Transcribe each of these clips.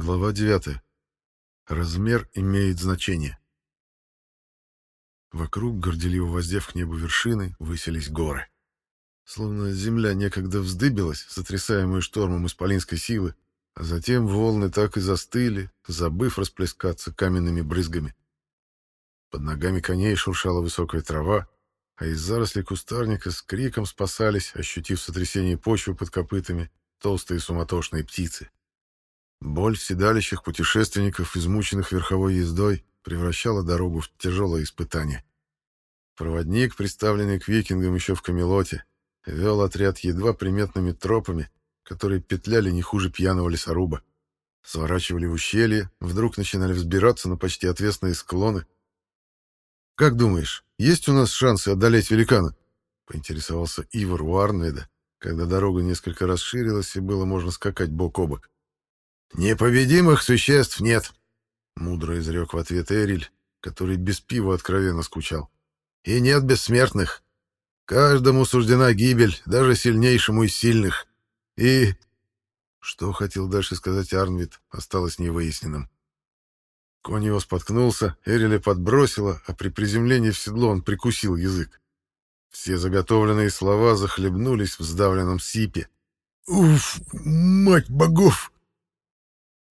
Глава 9. Размер имеет значение. Вокруг, горделиво воздев к небу вершины, высились горы. Словно земля некогда вздыбилась, сотрясаемая штормом исполинской силы, а затем волны так и застыли, забыв расплескаться каменными брызгами. Под ногами коней шуршала высокая трава, а из зарослей кустарника с криком спасались, ощутив сотрясение почвы под копытами, толстые суматошные птицы. Боль в седалищах путешественников, измученных верховой ездой, превращала дорогу в тяжелое испытание. Проводник, представленный к викингам еще в Камелоте, вел отряд едва приметными тропами, которые петляли не хуже пьяного лесоруба. Сворачивали в ущелье, вдруг начинали взбираться на почти отвесные склоны. «Как думаешь, есть у нас шансы одолеть великана?» — поинтересовался Ивар у Арнведа, когда дорога несколько расширилась и было можно скакать бок о бок. «Непобедимых существ нет», — мудро изрек в ответ Эриль, который без пива откровенно скучал. «И нет бессмертных. Каждому суждена гибель, даже сильнейшему из сильных. И...» Что хотел дальше сказать Арнвид, осталось невыясненным. Конь его споткнулся, Эриля подбросила, а при приземлении в седло он прикусил язык. Все заготовленные слова захлебнулись в сдавленном сипе. «Уф, мать богов!»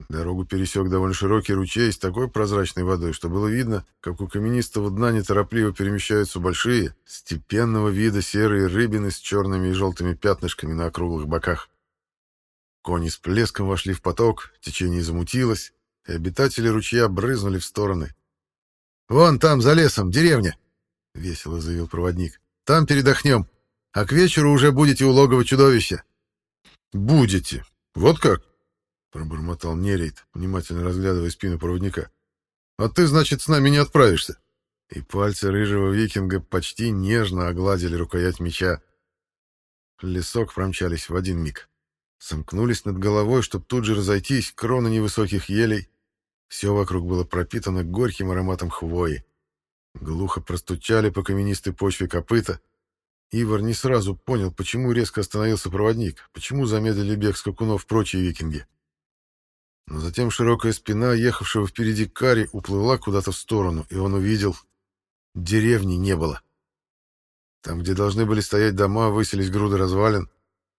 Дорогу пересек довольно широкий ручей с такой прозрачной водой, что было видно, как у каменистого дна неторопливо перемещаются большие, степенного вида серые рыбины с черными и желтыми пятнышками на округлых боках. Кони с плеском вошли в поток, течение замутилось, и обитатели ручья брызнули в стороны. «Вон там, за лесом, деревня!» — весело заявил проводник. «Там передохнем, а к вечеру уже будете у логова чудовища». «Будете? Вот как?» Пробормотал Нерейт, внимательно разглядывая спину проводника. «А ты, значит, с нами не отправишься?» И пальцы рыжего викинга почти нежно огладили рукоять меча. Лесок промчались в один миг. Сомкнулись над головой, чтобы тут же разойтись, кроны невысоких елей. Все вокруг было пропитано горьким ароматом хвои. Глухо простучали по каменистой почве копыта. Ивар не сразу понял, почему резко остановился проводник, почему замедлили бег скакунов прочие викинги. Но затем широкая спина ехавшего впереди Кари уплыла куда-то в сторону, и он увидел... Деревни не было. Там, где должны были стоять дома, высились груды развалин.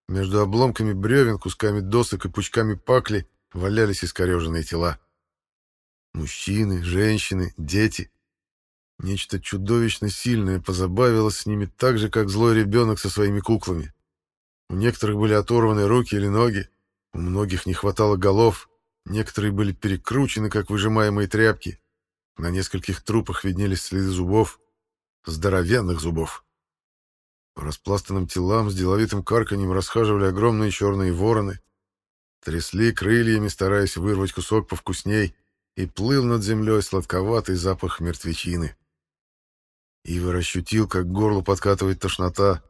Между обломками бревен, кусками досок и пучками пакли валялись искореженные тела. Мужчины, женщины, дети. Нечто чудовищно сильное позабавилось с ними так же, как злой ребенок со своими куклами. У некоторых были оторваны руки или ноги, у многих не хватало голов, Некоторые были перекручены, как выжимаемые тряпки. На нескольких трупах виднелись следы зубов. Здоровенных зубов. По распластанным телам с деловитым карканьем расхаживали огромные черные вороны. Трясли крыльями, стараясь вырвать кусок повкусней, и плыл над землей сладковатый запах мертвечины. Ивар ощутил, как к горлу подкатывает тошнота.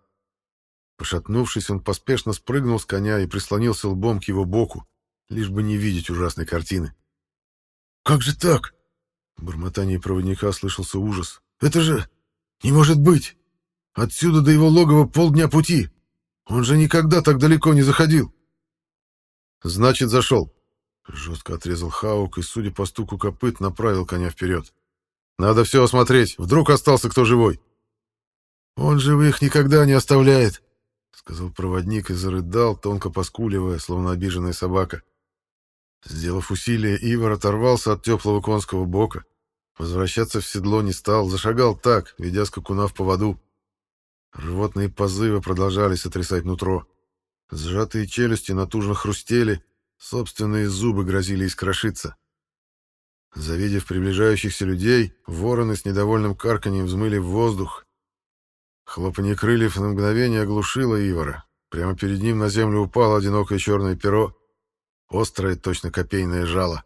Пошатнувшись, он поспешно спрыгнул с коня и прислонился лбом к его боку лишь бы не видеть ужасной картины. «Как же так?» В бормотании проводника слышался ужас. «Это же... не может быть! Отсюда до его логова полдня пути! Он же никогда так далеко не заходил!» «Значит, зашел!» Жестко отрезал Хаук и, судя по стуку копыт, направил коня вперед. «Надо все осмотреть, вдруг остался кто живой!» «Он живых никогда не оставляет!» — сказал проводник и зарыдал, тонко поскуливая, словно обиженная собака. Сделав усилие, Ивар оторвался от теплого конского бока. Возвращаться в седло не стал, зашагал так, ведя скакуна в поводу. Рвотные позывы продолжали сотрясать нутро. Сжатые челюсти натужно хрустели, собственные зубы грозили искрошиться. Завидев приближающихся людей, вороны с недовольным карканьем взмыли в воздух. Хлопанье крыльев на мгновение оглушило Ивара. Прямо перед ним на землю упало одинокое черное перо, Острое, точно копейное жало.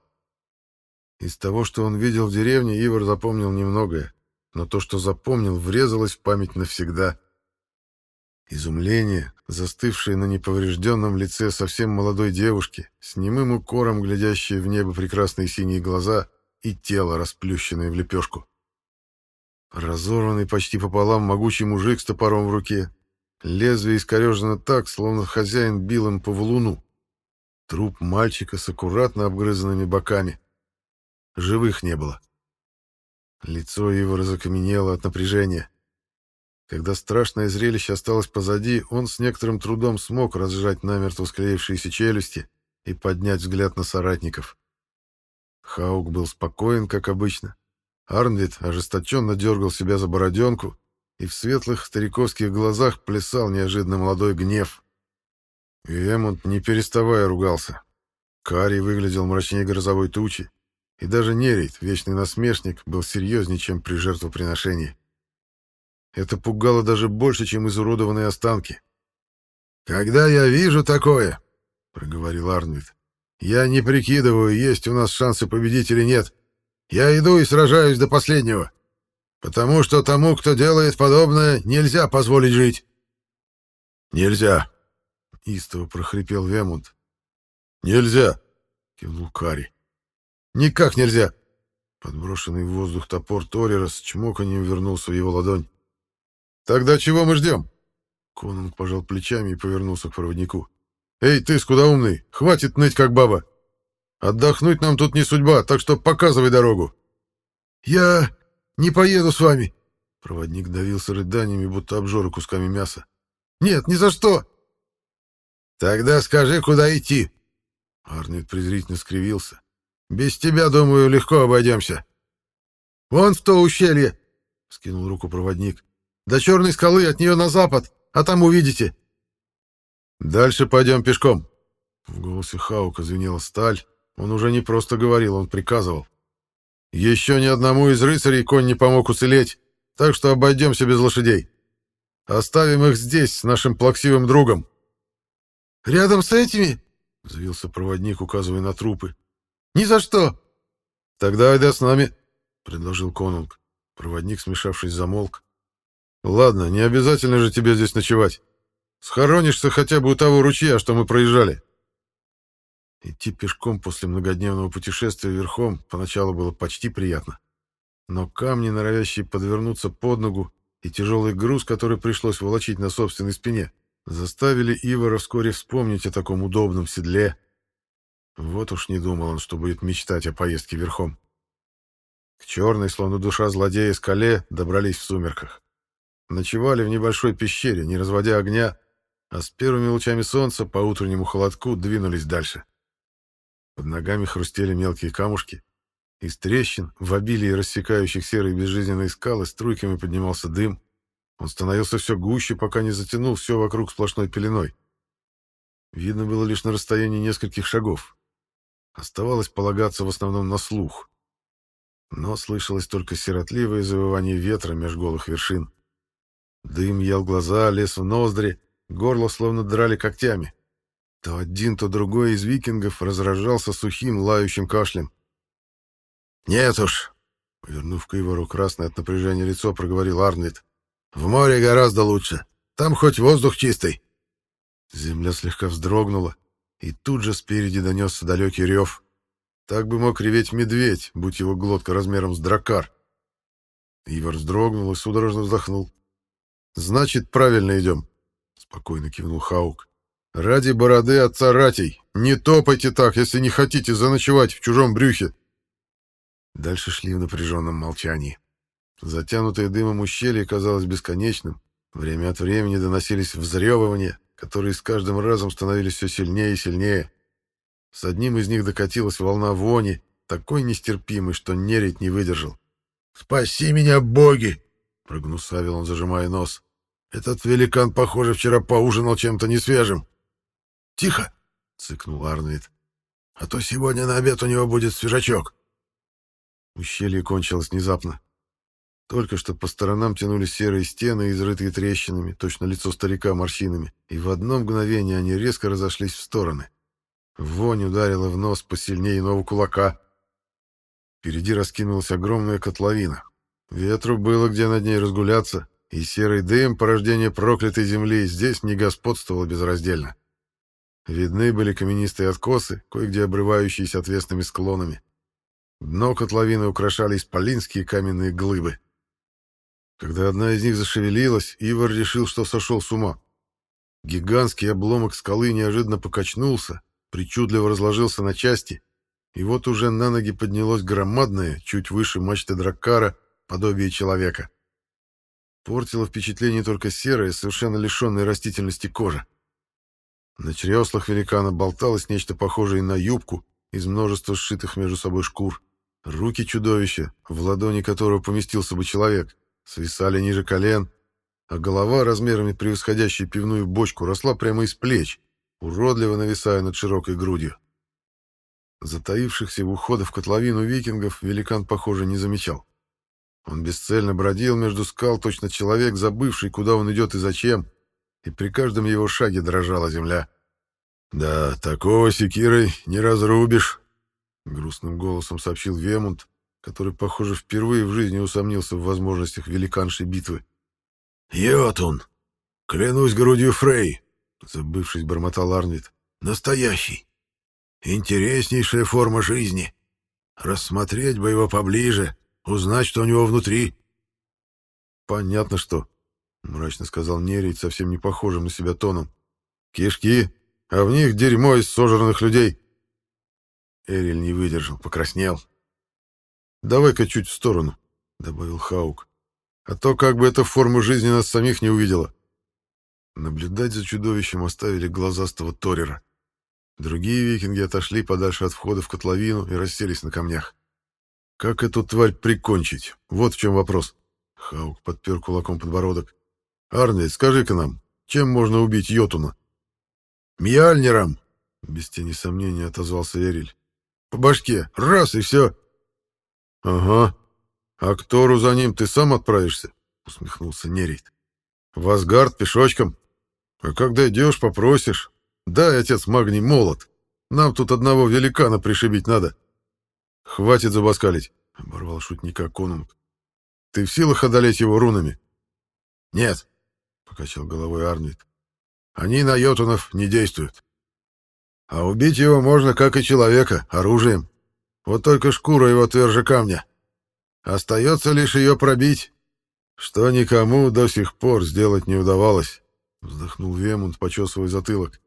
Из того, что он видел в деревне, Ивар запомнил немногое, но то, что запомнил, врезалось в память навсегда. Изумление, застывшее на неповрежденном лице совсем молодой девушки, с немым укором глядящие в небо прекрасные синие глаза и тело, расплющенное в лепешку. Разорванный почти пополам могучий мужик с топором в руке. Лезвие искорежено так, словно хозяин бил им по валуну. Труп мальчика с аккуратно обгрызанными боками. Живых не было. Лицо его разокаменело от напряжения. Когда страшное зрелище осталось позади, он с некоторым трудом смог разжать намертво склеившиеся челюсти и поднять взгляд на соратников. Хаук был спокоен, как обычно. Арнвид ожесточенно дергал себя за бороденку, и в светлых стариковских глазах плясал неожиданно молодой гнев. И не переставая, ругался. Карий выглядел мрачнее грозовой тучи, и даже Нерейт, вечный насмешник, был серьезнее, чем при жертвоприношении. Это пугало даже больше, чем изуродованные останки. «Когда я вижу такое, — проговорил Арнвид, — я не прикидываю, есть у нас шансы победить или нет. Я иду и сражаюсь до последнего, потому что тому, кто делает подобное, нельзя позволить жить». «Нельзя!» — истово прохрипел Вемунд. «Нельзя!» — кивнул Кари. «Никак нельзя!» Подброшенный в воздух топор Торера с чмоканьем вернулся в его ладонь. «Тогда чего мы ждем?» Конунг пожал плечами и повернулся к проводнику. «Эй, ты, скудоумный, хватит ныть, как баба! Отдохнуть нам тут не судьба, так что показывай дорогу!» «Я не поеду с вами!» Проводник давился рыданиями, будто обжора кусками мяса. «Нет, ни за что!» «Тогда скажи, куда идти!» Арнольд презрительно скривился. «Без тебя, думаю, легко обойдемся». «Вон в то ущелье!» — скинул руку проводник. До черной скалы от нее на запад, а там увидите. Дальше пойдем пешком. В голосе Хаука звенела сталь. Он уже не просто говорил, он приказывал. Еще ни одному из рыцарей конь не помог уцелеть, так что обойдемся без лошадей. Оставим их здесь с нашим плаксивым другом. Рядом с этими? Взвился проводник, указывая на трупы. Ни за что. Тогда айда с нами, предложил конунг. Проводник, смешавшись, замолк. Ладно, не обязательно же тебе здесь ночевать. Схоронишься хотя бы у того ручья, что мы проезжали. Идти пешком после многодневного путешествия верхом поначалу было почти приятно. Но камни, норовящие подвернуться под ногу, и тяжелый груз, который пришлось волочить на собственной спине, заставили Ивара вскоре вспомнить о таком удобном седле. Вот уж не думал он, что будет мечтать о поездке верхом. К черной, словно душа злодея, скале добрались в сумерках. Ночевали в небольшой пещере, не разводя огня, а с первыми лучами солнца по утреннему холодку двинулись дальше. Под ногами хрустели мелкие камушки. Из трещин, в обилии рассекающих серые безжизненные скалы, струйками поднимался дым. Он становился все гуще, пока не затянул все вокруг сплошной пеленой. Видно было лишь на расстоянии нескольких шагов. Оставалось полагаться в основном на слух. Но слышалось только сиротливое завывание ветра меж голых вершин. Дым ел глаза, лез в ноздри, горло словно драли когтями. То один, то другой из викингов разражался сухим, лающим кашлем. «Нет уж!» — повернув к Ивару красное от напряжения лицо, проговорил Арнвид. «В море гораздо лучше. Там хоть воздух чистый». Земля слегка вздрогнула, и тут же спереди донесся далекий рев. Так бы мог реветь медведь, будь его глотка размером с дракар. Ивар вздрогнул и судорожно вздохнул. «Значит, правильно идем», — спокойно кивнул Хаук. «Ради бороды отца Ратей, не топайте так, если не хотите заночевать в чужом брюхе». Дальше шли в напряженном молчании. Затянутое дымом ущелье казалось бесконечным. Время от времени доносились взрёвывания, которые с каждым разом становились все сильнее и сильнее. С одним из них докатилась волна вони, такой нестерпимой, что нередь не выдержал. «Спаси меня, боги!» — прогнусавил он, зажимая нос. «Этот великан, похоже, вчера поужинал чем-то несвежим». «Тихо!» — цыкнул Арнвид. «А то сегодня на обед у него будет свежачок». Ущелье кончилось внезапно. Только что по сторонам тянулись серые стены, изрытые трещинами, точно лицо старика морщинами, и в одно мгновение они резко разошлись в стороны. Вонь ударила в нос посильнее иного кулака. Впереди раскинулась огромная котловина, Ветру было где над ней разгуляться, и серый дым, порождение проклятой земли, здесь не господствовал безраздельно. Видны были каменистые откосы, кое-где обрывающиеся отвесными склонами. Дно котловины украшали исполинские каменные глыбы. Когда одна из них зашевелилась, Ивар решил, что сошел с ума. Гигантский обломок скалы неожиданно покачнулся, причудливо разложился на части, и вот уже на ноги поднялось громадное, чуть выше мачты драккара, подобие человека. Портило впечатление только серая, совершенно лишенная растительности кожа. На чреслах великана болталось нечто похожее на юбку из множества сшитых между собой шкур. Руки чудовища, в ладони которого поместился бы человек, свисали ниже колен, а голова, размерами превосходящая пивную бочку, росла прямо из плеч, уродливо нависая над широкой грудью. Затаившихся в ухода в котловину викингов великан, похоже, не замечал. Он бесцельно бродил между скал, точно человек, забывший, куда он идет и зачем, и при каждом его шаге дрожала земля. «Да, такого секирой не разрубишь», — грустным голосом сообщил Вемунд, который, похоже, впервые в жизни усомнился в возможностях великаншей битвы. «Йотун! Клянусь грудью Фрей!» — забывшись, бормотал Арнвид. «Настоящий! Интереснейшая форма жизни! Рассмотреть бы его поближе, узнать, что у него внутри!» «Понятно, что...» — мрачно сказал Нерит, совсем не похожим на себя тоном. «Кишки, а в них дерьмо из сожранных людей!» Эриль не выдержал, покраснел. «Давай-ка чуть в сторону», — добавил Хаук. «А то как бы эта форма жизни нас самих не увидела». Наблюдать за чудовищем оставили глазастого Торера. Другие викинги отошли подальше от входа в котловину и расселись на камнях. «Как эту тварь прикончить? Вот в чем вопрос». Хаук подпер кулаком подбородок. «Арнвейд, скажи-ка нам, чем можно убить Йотуна?» «Мьяльнером!» — без тени сомнения отозвался Эриль. «По башке! Раз и все!» «Ага. А к Тору за ним ты сам отправишься?» — усмехнулся Нерит. «В Асгард пешочком. А когда идешь, попросишь. Дай, отец магний, молот. Нам тут одного великана пришибить надо». «Хватит забаскалить», — оборвал шутника Конунг. «Ты в силах одолеть его рунами?» «Нет», — покачал головой Арнвид. «Они на йотунов не действуют. А убить его можно, как и человека, оружием. Вот только шкура его тверже камня. Остается лишь ее пробить, что никому до сих пор сделать не удавалось, — вздохнул Вемунд, почесывая затылок.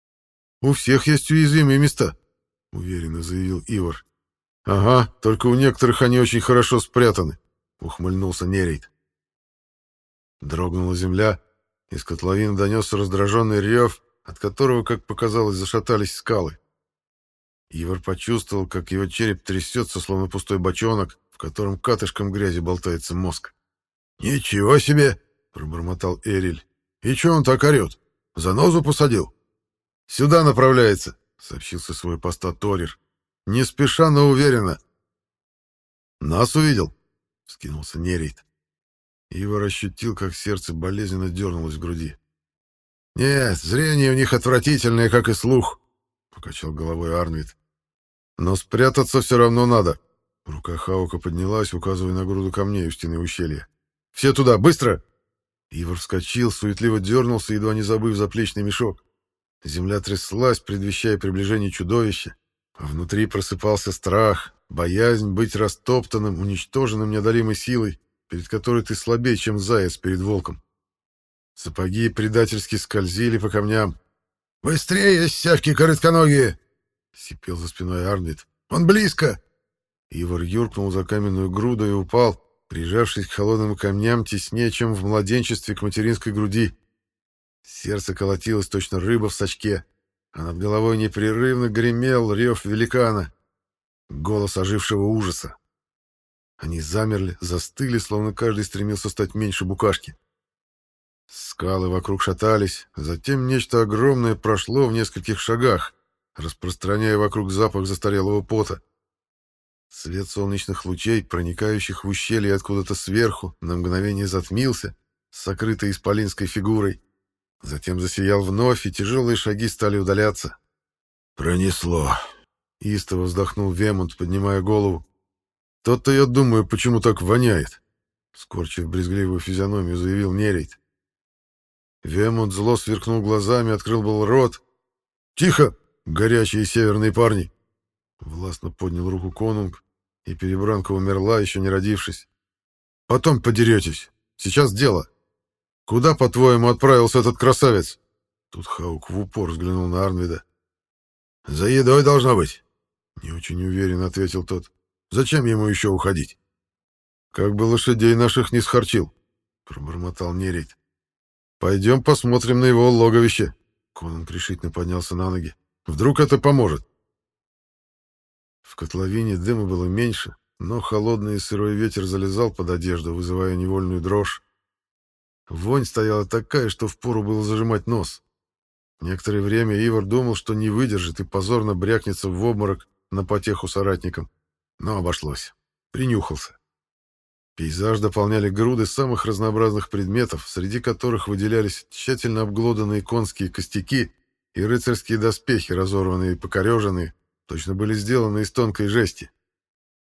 — У всех есть уязвимые места, — уверенно заявил Ивар. — Ага, только у некоторых они очень хорошо спрятаны, — ухмыльнулся Нерейт. Дрогнула земля, из котловины донесся раздраженный рев, от которого, как показалось, зашатались скалы. Ивар почувствовал, как его череп трясется, словно пустой бочонок, в котором катышком грязи болтается мозг. «Ничего себе!» — пробормотал Эриль. «И че он так орет? Занозу посадил?» «Сюда направляется», — сообщился свой поста Торир. «Не спеша, но уверенно». «Нас увидел?» — скинулся Нерейт. Ивар ощутил, как сердце болезненно дернулось в груди. «Нет, зрение у них отвратительное, как и слух», — покачал головой Арнвид. Но спрятаться все равно надо. Рука Хаука поднялась, указывая на груду камней у стены ущелья. «Все туда, быстро!» Ивар вскочил, суетливо дернулся, едва не забыв заплечный мешок. Земля тряслась, предвещая приближение чудовища. А внутри просыпался страх, боязнь быть растоптанным, уничтоженным неодолимой силой, перед которой ты слабее, чем заяц перед волком. Сапоги предательски скользили по камням. «Быстрее, сявки коротконогие!» — сипел за спиной Арнвид. «Он близко!» Ивар юркнул за каменную груду и упал, прижавшись к холодным камням теснее, чем в младенчестве к материнской груди. Сердце колотилось точно рыба в сачке, а над головой непрерывно гремел рев великана, голос ожившего ужаса. Они замерли, застыли, словно каждый стремился стать меньше букашки. Скалы вокруг шатались, затем нечто огромное прошло в нескольких шагах, распространяя вокруг запах застарелого пота. Свет солнечных лучей, проникающих в ущелье откуда-то сверху, на мгновение затмился, сокрытой исполинской фигурой. Затем засиял вновь, и тяжелые шаги стали удаляться. «Пронесло!» — истово вздохнул Вемонт, поднимая голову. «Тот-то, я думаю, почему так воняет!» Скорчив брезгливую физиономию, заявил Нерейт. Вемонт зло сверкнул глазами, открыл был рот. «Тихо!» Горячие северные парни. Властно поднял руку конунг, и перебранка умерла, еще не родившись. Потом подеретесь. Сейчас дело. Куда, по-твоему, отправился этот красавец? Тут Хаук в упор взглянул на Арнвида. «За едой должно быть», — не очень уверенно ответил тот. «Зачем ему еще уходить?» «Как бы лошадей наших не схарчил», — пробормотал Нерейт. «Пойдем посмотрим на его логовище». Конан решительно поднялся на ноги. «Вдруг это поможет?» В котловине дыма было меньше, но холодный и сырой ветер залезал под одежду, вызывая невольную дрожь. Вонь стояла такая, что впору было зажимать нос. Некоторое время Ивар думал, что не выдержит и позорно брякнется в обморок на потеху соратникам. Но обошлось. Принюхался. Пейзаж дополняли груды самых разнообразных предметов, среди которых выделялись тщательно обглоданные конские костяки и рыцарские доспехи, разорванные и покореженные, точно были сделаны из тонкой жести.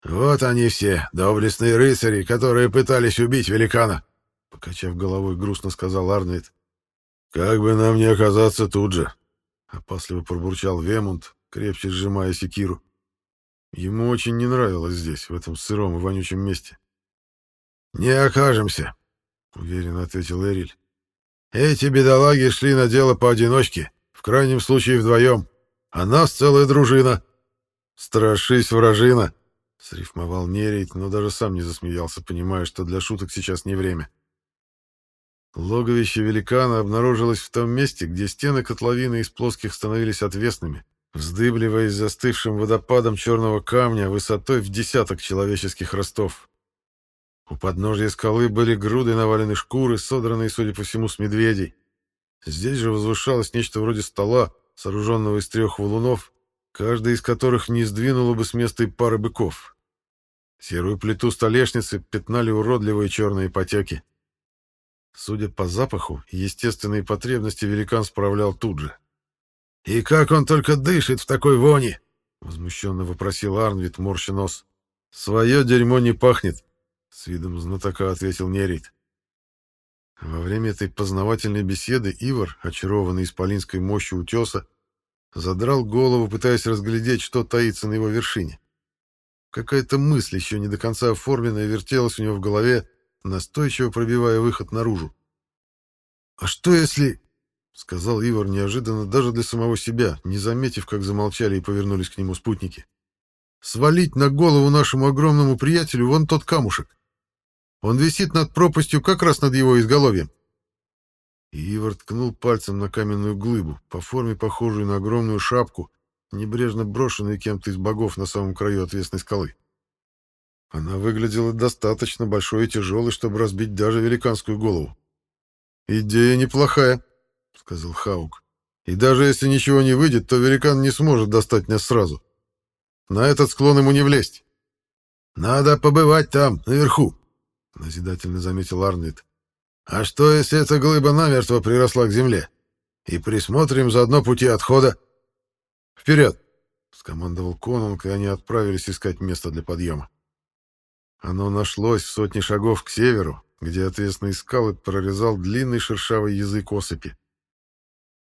«Вот они все, доблестные рыцари, которые пытались убить великана!» Покачав головой, грустно сказал Арнольд. «Как бы нам не оказаться тут же!» Опасливо пробурчал Вемунд, крепче сжимая секиру. Ему очень не нравилось здесь, в этом сыром и вонючем месте. «Не окажемся», — уверенно ответил Эриль. «Эти бедолаги шли на дело поодиночке, в крайнем случае вдвоем, а нас целая дружина. Страшись, вражина!» — срифмовал Нерейт, но даже сам не засмеялся, понимая, что для шуток сейчас не время. Логовище великана обнаружилось в том месте, где стены котловины из плоских становились отвесными, вздыбливаясь застывшим водопадом черного камня высотой в десяток человеческих ростов. У подножья скалы были груды навалены шкуры, содранные, судя по всему, с медведей. Здесь же возвышалось нечто вроде стола, сооруженного из трех валунов, каждый из которых не сдвинуло бы с места и пары быков. Серую плиту столешницы пятнали уродливые черные потеки. Судя по запаху, естественные потребности великан справлял тут же. «И как он только дышит в такой вони!» — возмущенно вопросил Арнвид, морща нос. «Свое дерьмо не пахнет», — с видом знатока ответил Нерит. Во время этой познавательной беседы Ивар, очарованный исполинской мощью утеса, задрал голову, пытаясь разглядеть, что таится на его вершине. Какая-то мысль, еще не до конца оформленная, вертелась у него в голове, настойчиво пробивая выход наружу. «А что если...» — сказал Ивар неожиданно даже для самого себя, не заметив, как замолчали и повернулись к нему спутники. «Свалить на голову нашему огромному приятелю вон тот камушек. Он висит над пропастью как раз над его изголовьем». И Ивар ткнул пальцем на каменную глыбу, по форме похожую на огромную шапку, небрежно брошенную кем-то из богов на самом краю отвесной скалы. Она выглядела достаточно большой и тяжелой, чтобы разбить даже великанскую голову. «Идея неплохая», — сказал Хаук. «И даже если ничего не выйдет, то великан не сможет достать нас сразу. На этот склон ему не влезть». «Надо побывать там, наверху», — назидательно заметил Арнвид. «А что, если эта глыба намертво приросла к земле? И присмотрим заодно пути отхода». «Вперед!» — скомандовал Конунг, и они отправились искать место для подъема. Оно нашлось в сотне шагов к северу, где отвесные скалы прорезал длинный шершавый язык осыпи.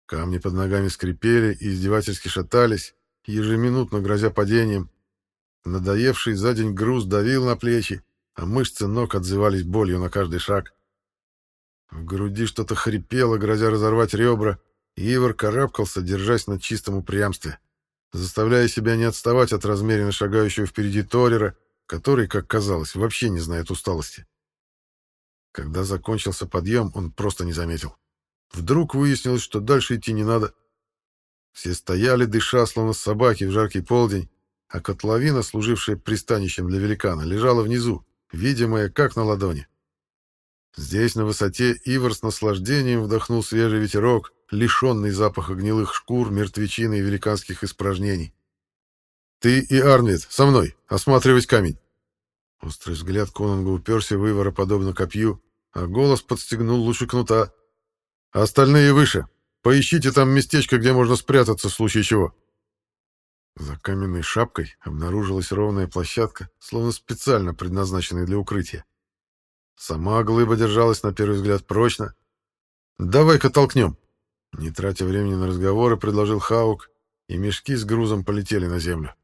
Камни под ногами скрипели и издевательски шатались, ежеминутно грозя падением. Надоевший за день груз давил на плечи, а мышцы ног отзывались болью на каждый шаг. В груди что-то хрипело, грозя разорвать ребра, и Ивар карабкался, держась на чистом упрямстве, заставляя себя не отставать от размеренно шагающего впереди Торера, который, как казалось, вообще не знает усталости. Когда закончился подъем, он просто не заметил. Вдруг выяснилось, что дальше идти не надо. Все стояли, дыша, словно собаки в жаркий полдень, а котловина, служившая пристанищем для великана, лежала внизу, видимая как на ладони. Здесь, на высоте, Ивар с наслаждением вдохнул свежий ветерок, лишенный запаха гнилых шкур, мертвечины и великанских испражнений. «Ты и Арнвид, со мной, осматривать камень!» Острый взгляд Конунга уперся в Ивара подобно копью, а голос подстегнул лучше кнута. «Остальные выше. Поищите там местечко, где можно спрятаться в случае чего». За каменной шапкой обнаружилась ровная площадка, словно специально предназначенная для укрытия. Сама глыба держалась на первый взгляд прочно. «Давай-ка толкнем!» Не тратя времени на разговоры, предложил Хаук, и мешки с грузом полетели на землю.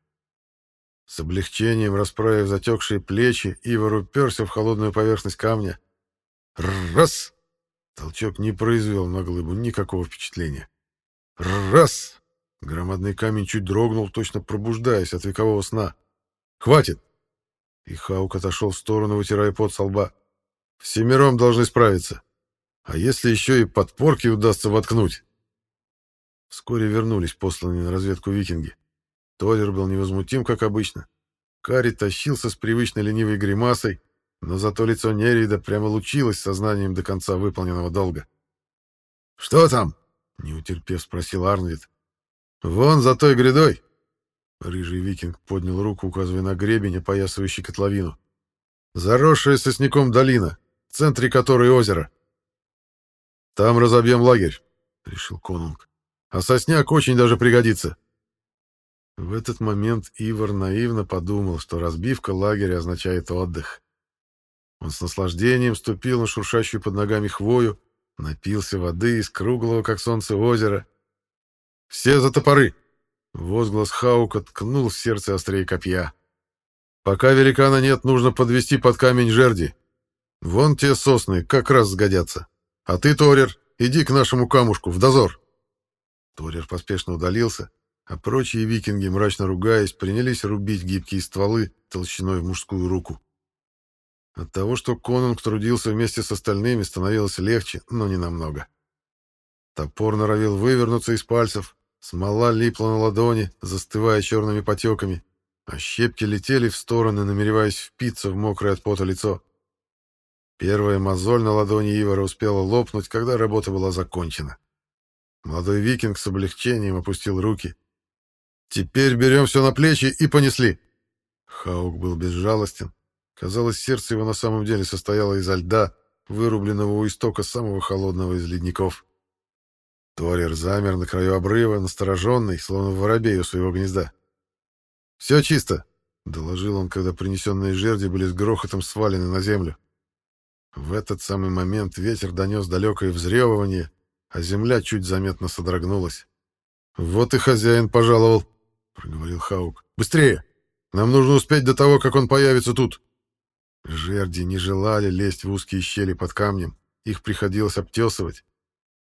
С облегчением расправив затекшие плечи, Ивар уперся в холодную поверхность камня. Раз! Толчок не произвел на глыбу никакого впечатления. Раз! Громадный камень чуть дрогнул, точно пробуждаясь от векового сна. «Хватит!» И Хаук отошел в сторону, вытирая пот со лба. «Всемиром должны справиться. А если еще и подпорки удастся воткнуть?» Вскоре вернулись посланные на разведку викинги. Толер был невозмутим, как обычно. Кари тащился с привычной ленивой гримасой, но зато лицо Нерида прямо лучилось сознанием до конца выполненного долга. «Что там?» — не утерпев, спросил Арнвид. «Вон за той грядой!» Рыжий викинг поднял руку, указывая на гребень, опоясывающий котловину. «Заросшая сосняком долина, в центре которой озеро. Там разобьем лагерь», — решил конунг. «А сосняк очень даже пригодится». В этот момент Ивар наивно подумал, что разбивка лагеря означает отдых. Он с наслаждением ступил на шуршащую под ногами хвою, напился воды из круглого, как солнце, озера. «Все за топоры!» Возглас Хаука ткнул в сердце острее копья. «Пока великана нет, нужно подвести под камень жерди. Вон те сосны как раз сгодятся. А ты, Торер, иди к нашему камушку, в дозор!» Торер поспешно удалился, а прочие викинги, мрачно ругаясь, принялись рубить гибкие стволы толщиной в мужскую руку. От того, что конунг трудился вместе с остальными, становилось легче, но не намного. Топор норовил вывернуться из пальцев, смола липла на ладони, застывая черными потеками, а щепки летели в стороны, намереваясь впиться в мокрое от пота лицо. Первая мозоль на ладони Ивара успела лопнуть, когда работа была закончена. Молодой викинг с облегчением опустил руки. «Теперь берем все на плечи и понесли!» Хаук был безжалостен, Казалось, сердце его на самом деле состояло изо льда, вырубленного у истока самого холодного из ледников. Торер замер на краю обрыва, настороженный, словно воробей у своего гнезда. «Все чисто», — доложил он, когда принесенные жерди были с грохотом свалены на землю. В этот самый момент ветер донес далекое взрёвывание, а земля чуть заметно содрогнулась. «Вот и хозяин пожаловал», — проговорил Хаук. «Быстрее! Нам нужно успеть до того, как он появится тут». Жерди не желали лезть в узкие щели под камнем, их приходилось обтесывать.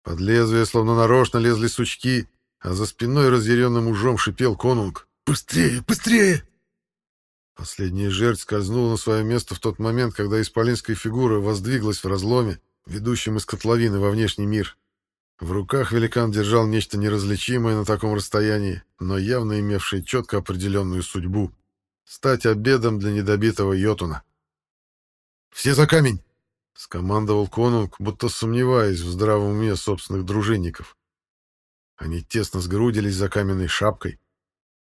Под лезвие словно нарочно лезли сучки, а за спиной разъяренным ужом шипел конунг. «Быстрее, быстрее!» Последняя жерть скользнула на свое место в тот момент, когда исполинская фигура воздвиглась в разломе, ведущем из котловины во внешний мир. В руках великан держал нечто неразличимое на таком расстоянии, но явно имевшее четко определенную судьбу — стать обедом для недобитого Йотуна. «Все за камень!» — скомандовал конунг, будто сомневаясь в здравом уме собственных дружинников. Они тесно сгрудились за каменной шапкой.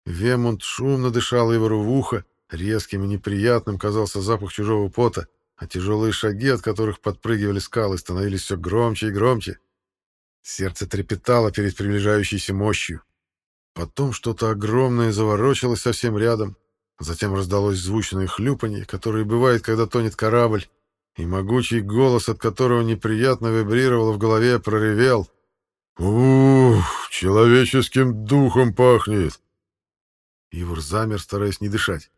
Вемунд шумно дышал Ивару в ухо, резким и неприятным казался запах чужого пота, а тяжелые шаги, от которых подпрыгивали скалы, становились все громче и громче. Сердце трепетало перед приближающейся мощью. Потом что-то огромное заворочилось совсем рядом, Затем раздалось звучное хлюпанье, которое бывает, когда тонет корабль, и могучий голос, от которого неприятно вибрировало в голове, проревел. «Ух, человеческим духом пахнет!» Ивар замер, стараясь не дышать.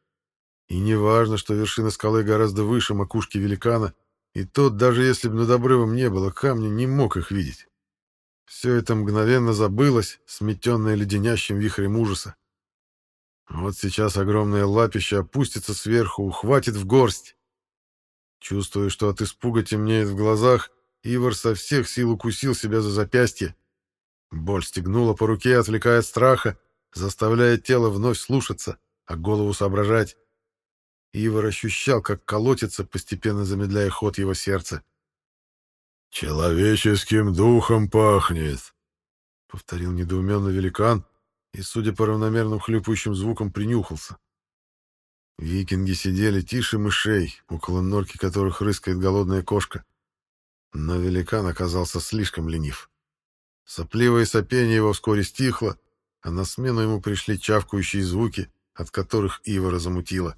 И неважно, что вершина скалы гораздо выше макушки великана, и тот, даже если бы над обрывом не было камня, не мог их видеть. Все это мгновенно забылось, сметенное леденящим вихрем ужаса. Вот сейчас огромное лапище опустится сверху, ухватит в горсть. Чувствуя, что от испуга темнеет в глазах, Ивар со всех сил укусил себя за запястье. Боль стегнула по руке, отвлекая от страха, заставляя тело вновь слушаться, а голову соображать. Ивар ощущал, как колотится, постепенно замедляя ход его сердца. «Человеческим духом пахнет», — повторил недоуменно великан, и, судя по равномерным хлюпающим звукам, принюхался. Викинги сидели тише мышей, около норки которых рыскает голодная кошка. Но великан оказался слишком ленив. Сопливое сопение его вскоре стихло, а на смену ему пришли чавкающие звуки, от которых Ива замутила.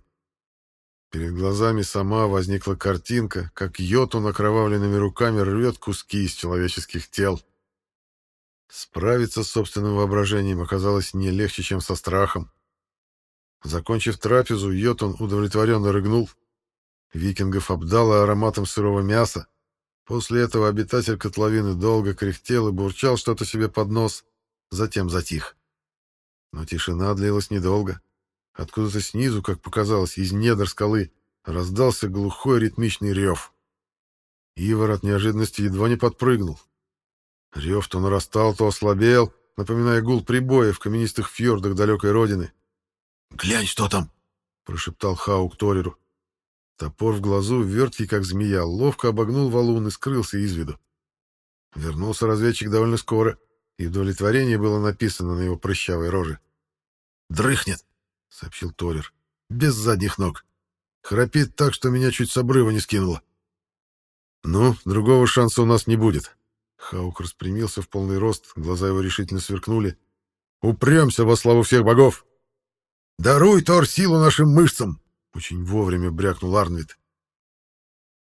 Перед глазами сама возникла картинка, как йоту накровавленными руками рвет куски из человеческих тел. Справиться с собственным воображением оказалось не легче, чем со страхом. Закончив трапезу, Йотун удовлетворенно рыгнул. Викингов обдало ароматом сырого мяса. После этого обитатель котловины долго кряхтел и бурчал что-то себе под нос, затем затих. Но тишина длилась недолго. Откуда-то снизу, как показалось, из недр скалы, раздался глухой ритмичный рев. Ивар от неожиданности едва не подпрыгнул. Рев то нарастал, то ослабел, напоминая гул прибоя в каменистых фьордах далекой родины. «Глянь, что там!» — прошептал Хаук Тореру. Топор в глазу, верткий как змея, ловко обогнул валун и скрылся из виду. Вернулся разведчик довольно скоро, и удовлетворение было написано на его прыщавой роже. «Дрыхнет!» — сообщил Торер. «Без задних ног. Храпит так, что меня чуть с обрыва не скинуло». «Ну, другого шанса у нас не будет». Хаук распрямился в полный рост, глаза его решительно сверкнули. «Упрямся во славу всех богов!» «Даруй, Тор, силу нашим мышцам!» Очень вовремя брякнул Арнвид.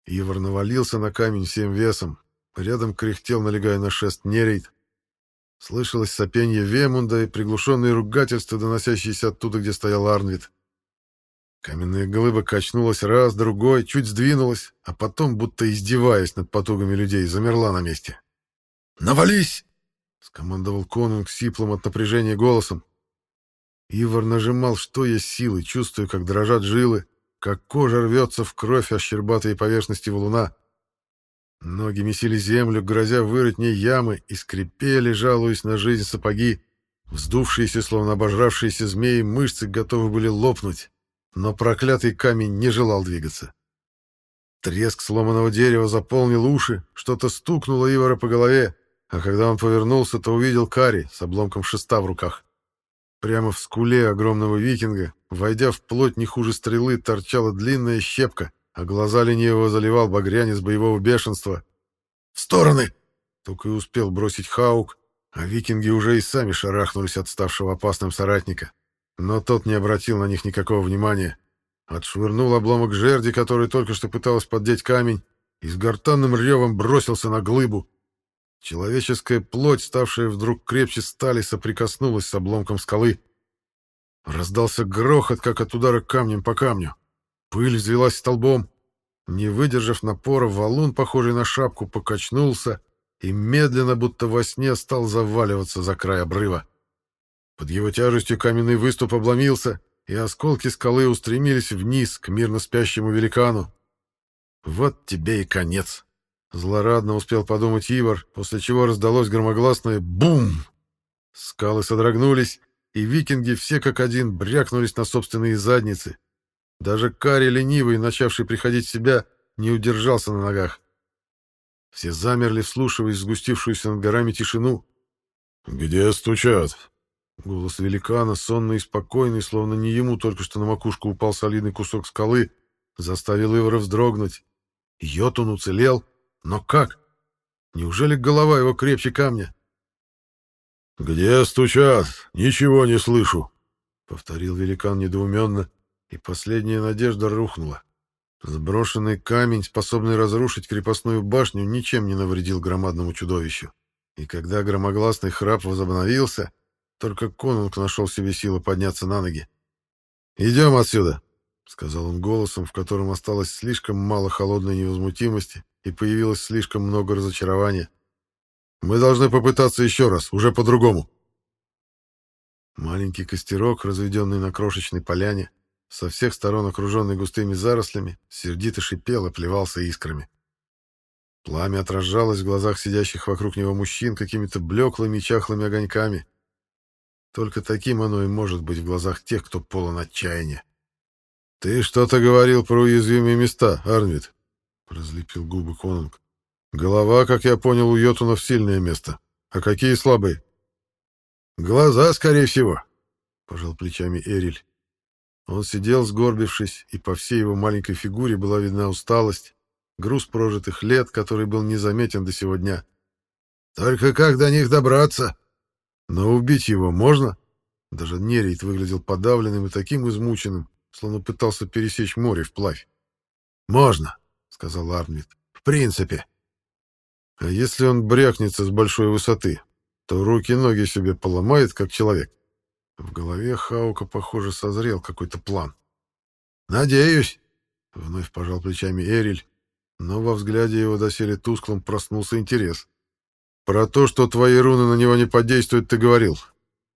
Ивар навалился на камень всем весом. Рядом кряхтел, налегая на шест Нерейд. Слышалось сопенье Вемунда и приглушенные ругательства, доносящиеся оттуда, где стоял Арнвид. Каменная глыба качнулась раз, другой, чуть сдвинулась, а потом, будто издеваясь над потугами людей, замерла на месте. «Навались!» — скомандовал конунг сиплым от напряжения голосом. Ивар нажимал, что есть силы, чувствуя, как дрожат жилы, как кожа рвется в кровь о щербатые поверхности валуна. Ноги месили землю, грозя вырыть ней ямы, и скрипели, жалуясь на жизнь сапоги. Вздувшиеся, словно обожравшиеся змеи, мышцы готовы были лопнуть, но проклятый камень не желал двигаться. Треск сломанного дерева заполнил уши, что-то стукнуло Ивара по голове, а когда он повернулся, то увидел Кари с обломком шеста в руках. Прямо в скуле огромного викинга, войдя в плоть не хуже стрелы, торчала длинная щепка, а глаза ленивого заливал багрянец боевого бешенства. «В стороны!» Только и успел бросить Хаук, а викинги уже и сами шарахнулись от ставшего опасным соратника. Но тот не обратил на них никакого внимания. Отшвырнул обломок жерди, который только что пыталась поддеть камень, и с гортанным ревом бросился на глыбу. Человеческая плоть, ставшая вдруг крепче стали, соприкоснулась с обломком скалы. Раздался грохот, как от удара камнем по камню. Пыль взвелась столбом. Не выдержав напора, валун, похожий на шапку, покачнулся и медленно, будто во сне, стал заваливаться за край обрыва. Под его тяжестью каменный выступ обломился, и осколки скалы устремились вниз к мирно спящему великану. Вот тебе и конец. Злорадно успел подумать Ивар, после чего раздалось громогласное «бум!». Скалы содрогнулись, и викинги все как один брякнулись на собственные задницы. Даже Кари, ленивый, начавший приходить в себя, не удержался на ногах. Все замерли, вслушиваясь в сгустившуюся над горами тишину. «Где стучат?» Голос великана, сонный и спокойный, словно не ему только что на макушку упал солидный кусок скалы, заставил Ивара вздрогнуть. Йотун уцелел, но как? Неужели голова его крепче камня? «Где стучат? Ничего не слышу», — повторил великан недоуменно, и последняя надежда рухнула. Сброшенный камень, способный разрушить крепостную башню, ничем не навредил громадному чудовищу. И когда громогласный храп возобновился, только конунг нашел себе силы подняться на ноги. «Идем отсюда», — сказал он голосом, в котором осталось слишком мало холодной невозмутимости и появилось слишком много разочарования. «Мы должны попытаться еще раз, уже по-другому». Маленький костерок, разведенный на крошечной поляне, со всех сторон окруженный густыми зарослями, сердито шипел и плевался искрами. Пламя отражалось в глазах сидящих вокруг него мужчин какими-то блеклыми чахлыми огоньками. Только таким оно и может быть в глазах тех, кто полон отчаяния. «Ты что-то говорил про уязвимые места, Арнвид», — разлепил губы Конунг. «Голова, как я понял, у Йотунов сильное место. А какие слабые?» «Глаза, скорее всего», — пожал плечами Эриль. Он сидел, сгорбившись, и по всей его маленькой фигуре была видна усталость, груз прожитых лет, который был незаметен до сего дня. «Только как до них добраться?» «Но убить его можно?» Даже Нерейт выглядел подавленным и таким измученным, словно пытался пересечь море вплавь. «Можно», — сказал Арнвид. «В принципе». «А если он брякнется с большой высоты, то руки-ноги себе поломает, как человек?» В голове Хаука, похоже, созрел какой-то план. «Надеюсь», — вновь пожал плечами Эриль, но во взгляде его доселе тусклым проснулся интерес. «Про то, что твои руны на него не подействуют, ты говорил.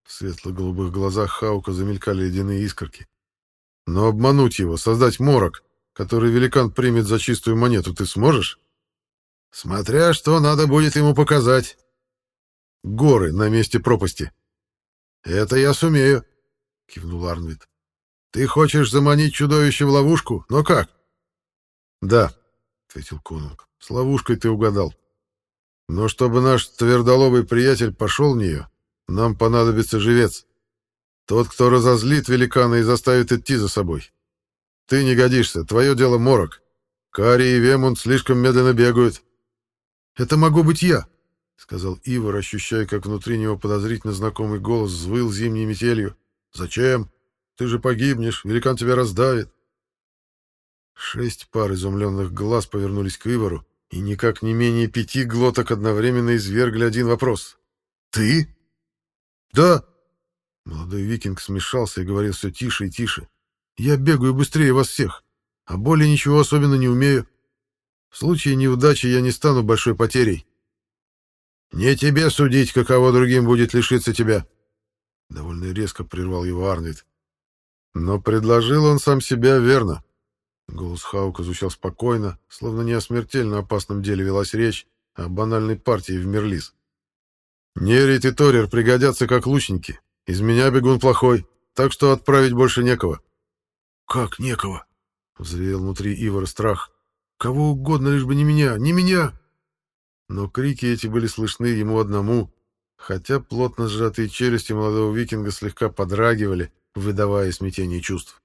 В светло-голубых глазах Хаука замелькали ледяные искорки. «Но обмануть его, создать морок, который великан примет за чистую монету, ты сможешь?» «Смотря что надо будет ему показать». «Горы на месте пропасти». «Это я сумею», — кивнул Арнвид. «Ты хочешь заманить чудовище в ловушку? Но как?» «Да», — ответил Конунг. «С ловушкой ты угадал. Но чтобы наш твердолобый приятель пошел в нее, нам понадобится живец. Тот, кто разозлит великана и заставит идти за собой. Ты не годишься, твое дело морок. Кари и Вемунд слишком медленно бегают». «Это могу быть я», — сказал Ивар, ощущая, как внутри него подозрительно знакомый голос взвыл зимней метелью. «Зачем? Ты же погибнешь, великан тебя раздавит». Шесть пар изумленных глаз повернулись к Ивару, и никак не менее пяти глоток одновременно извергли один вопрос. «Ты?» «Да». Молодой викинг смешался и говорил все тише и тише. «Я бегаю быстрее вас всех, а более ничего особенно не умею. В случае неудачи я не стану большой потерей». «Не тебе судить, каково другим будет лишиться тебя», — довольно резко прервал его Арнвид. Но предложил он сам себя верно. Голос Хаука звучал спокойно, словно не о смертельно опасном деле велась речь, а о банальной партии в Мерлис. «Нерит и Торер пригодятся как лучники. Из меня бегун плохой, так что отправить больше некого». «Как некого?» — взревел внутри Ивара страх. «Кого угодно, лишь бы не меня, не меня!» Но крики эти были слышны ему одному, хотя плотно сжатые челюсти молодого викинга слегка подрагивали, выдавая смятение чувств.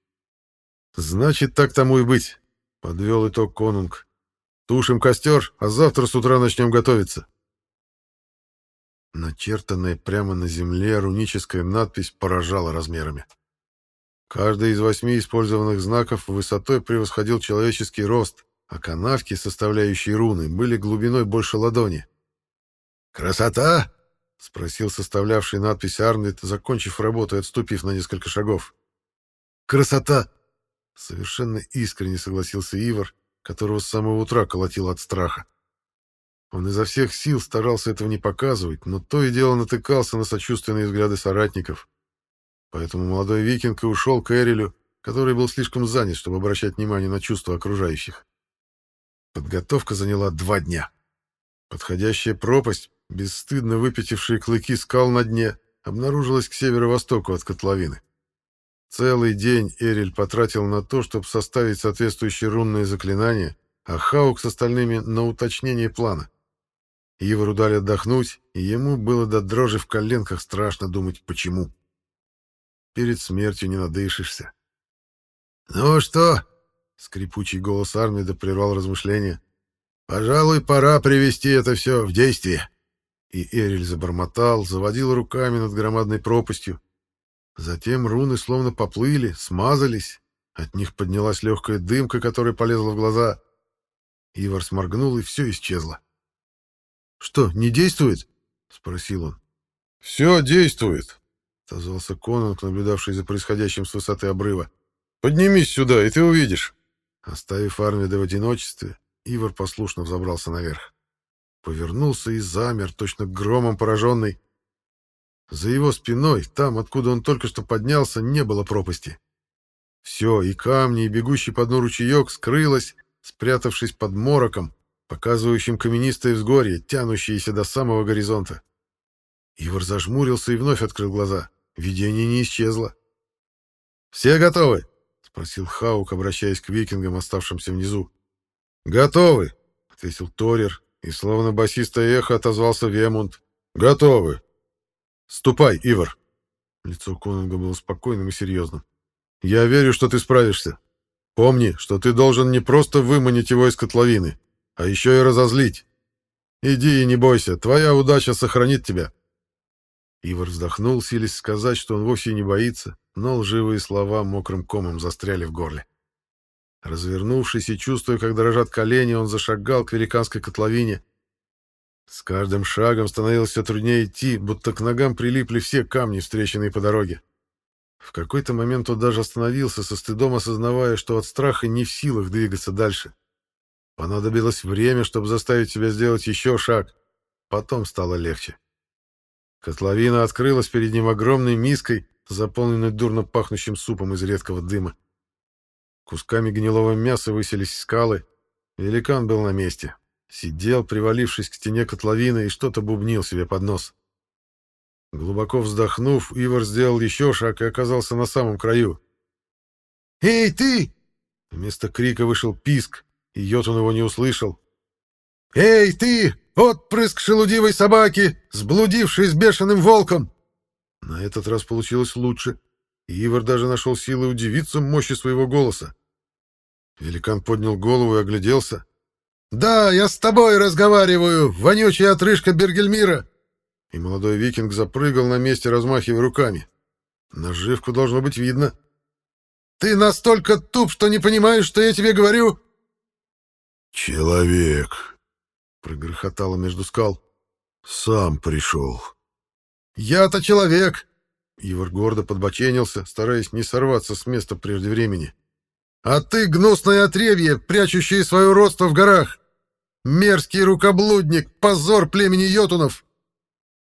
«Значит, так тому и быть», — подвел итог конунг. «Тушим костер, а завтра с утра начнем готовиться». Начертанная прямо на земле руническая надпись поражала размерами. Каждый из восьми использованных знаков высотой превосходил человеческий рост, а канавки, составляющие руны, были глубиной больше ладони. «Красота!» — спросил составлявший надпись Арнвид, закончив работу и отступив на несколько шагов. «Красота!» Совершенно искренне согласился Ивар, которого с самого утра колотил от страха. Он изо всех сил старался этого не показывать, но то и дело натыкался на сочувственные взгляды соратников. Поэтому молодой викинг и ушел к Эрилю, который был слишком занят, чтобы обращать внимание на чувства окружающих. Подготовка заняла два дня. Подходящая пропасть, бесстыдно выпятившие клыки скал на дне, обнаружилась к северо-востоку от котловины. Целый день Эриль потратил на то, чтобы составить соответствующие рунные заклинания, а Хаук с остальными — на уточнение плана. Ивару дали отдохнуть, и ему было до дрожи в коленках страшно думать, почему. Перед смертью не надышишься. «Ну что?» — скрипучий голос Армида прервал размышления. «Пожалуй, пора привести это все в действие». И Эриль забормотал, заводил руками над громадной пропастью, Затем руны словно поплыли, смазались. От них поднялась легкая дымка, которая полезла в глаза. Ивар сморгнул, и все исчезло. «Что, не действует?» — спросил он. «Все действует», — отозвался Конунг, наблюдавший за происходящим с высоты обрыва. «Поднимись сюда, и ты увидишь». Оставив Армида в одиночестве, Ивар послушно взобрался наверх. Повернулся и замер, точно громом пораженный. За его спиной, там, откуда он только что поднялся, не было пропасти. Все, и камни, и бегущий по дну ручеек скрылось, спрятавшись под мороком, показывающим каменистое взгорье, тянущееся до самого горизонта. Ивар зажмурился и вновь открыл глаза. Видение не исчезло. «Все готовы?» — спросил Хаук, обращаясь к викингам, оставшимся внизу. «Готовы!» — ответил Торер, и словно басистое эхо отозвался Вемунд. «Готовы!» «Ступай, Ивар!» Лицо Конунга было спокойным и серьезным. «Я верю, что ты справишься. Помни, что ты должен не просто выманить его из котловины, а еще и разозлить. Иди и не бойся, твоя удача сохранит тебя». Ивар вздохнул, силясь сказать, что он вовсе не боится, но лживые слова мокрым комом застряли в горле. Развернувшись и чувствуя, как дрожат колени, он зашагал к великанской котловине, с каждым шагом становилось все труднее идти, будто к ногам прилипли все камни, встреченные по дороге. В какой-то момент он даже остановился, со стыдом осознавая, что от страха не в силах двигаться дальше. Понадобилось время, чтобы заставить себя сделать еще шаг. Потом стало легче. Котловина открылась перед ним огромной миской, заполненной дурно пахнущим супом из редкого дыма. Кусками гнилого мяса высились скалы. Великан был на месте. Сидел, привалившись к стене котловины, и что-то бубнил себе под нос. Глубоко вздохнув, Ивар сделал еще шаг и оказался на самом краю. «Эй, ты!» Вместо крика вышел писк, и Йотун его не услышал. «Эй, ты! Отпрыск шелудивой собаки, сблудивший с бешеным волком!» На этот раз получилось лучше, и Ивар даже нашел силы удивиться мощи своего голоса. Великан поднял голову и огляделся. «Да, я с тобой разговариваю, вонючая отрыжка Бергельмира!» И молодой викинг запрыгал на месте, размахивая руками. Наживку должно быть видно. «Ты настолько туп, что не понимаешь, что я тебе говорю?» «Человек!» — прогрохотало между скал. «Сам пришел». «Я-то человек!» Ивар гордо подбоченился, стараясь не сорваться с места прежде времени. «А ты гнусное отребье, прячущее свое родство в горах! Мерзкий рукоблудник, позор племени йотунов!»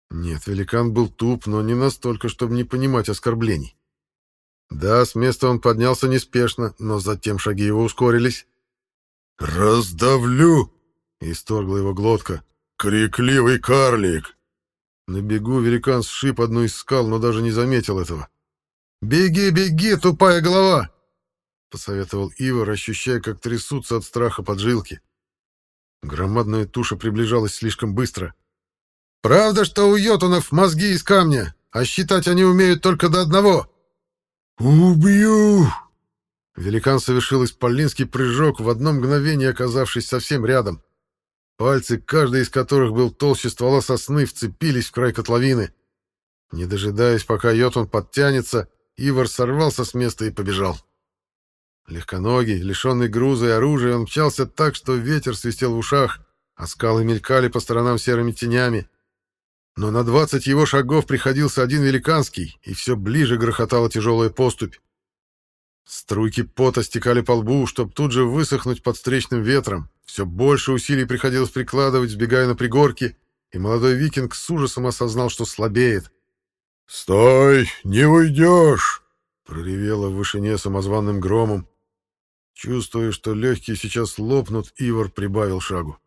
Нет, великан был туп, но не настолько, чтобы не понимать оскорблений. Да, с места он поднялся неспешно, но затем шаги его ускорились. «Раздавлю!» — исторгла его глотка. «Крикливый карлик!» На бегу великан сшиб одну из скал, но даже не заметил этого. «Беги, беги, тупая голова!» — посоветовал Ивар, ощущая, как трясутся от страха поджилки. Громадная туша приближалась слишком быстро. «Правда, что у йотунов мозги из камня, а считать они умеют только до одного?» «Убью!» Великан совершил исполинский прыжок, в одно мгновение оказавшись совсем рядом. Пальцы, каждый из которых был толще ствола сосны, вцепились в край котловины. Не дожидаясь, пока Йотун подтянется, Ивар сорвался с места и побежал. Легконогий, лишенный груза и оружия, он мчался так, что ветер свистел в ушах, а скалы мелькали по сторонам серыми тенями. Но на двадцать его шагов приходился один великанский, и все ближе грохотала тяжелая поступь. Струйки пота стекали по лбу, чтобы тут же высохнуть под встречным ветром. Все больше усилий приходилось прикладывать, сбегая на пригорки, и молодой викинг с ужасом осознал, что слабеет. «Стой! Не уйдешь!» — проревело в вышине самозванным громом. Чувствуя, что легкие сейчас лопнут, Ивар прибавил шагу.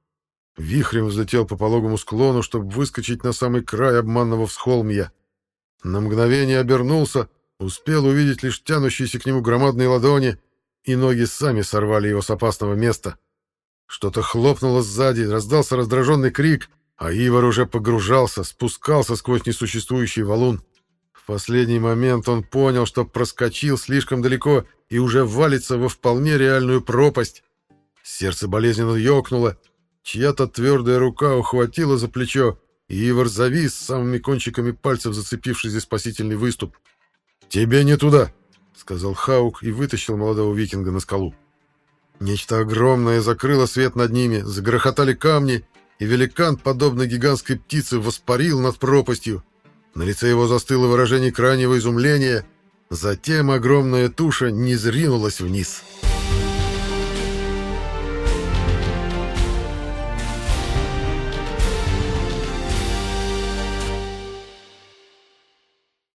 Вихрем взлетел по пологому склону, чтобы выскочить на самый край обманного всхолмья. На мгновение обернулся, успел увидеть лишь тянущиеся к нему громадные ладони, и ноги сами сорвали его с опасного места. Что-то хлопнуло сзади, раздался раздраженный крик, а Ивар уже погружался, спускался сквозь несуществующий валун. В последний момент он понял, что проскочил слишком далеко и уже валится во вполне реальную пропасть. Сердце болезненно ёкнуло, чья-то твердая рука ухватила за плечо, и Ивар завис самыми кончиками пальцев, зацепившись за спасительный выступ. «Тебе не туда!» — сказал Хаук и вытащил молодого викинга на скалу. Нечто огромное закрыло свет над ними, загрохотали камни, и великан, подобно гигантской птице, воспарил над пропастью. На лице его застыло выражение крайнего изумления, затем огромная туша не зринулась вниз. «Вниз!»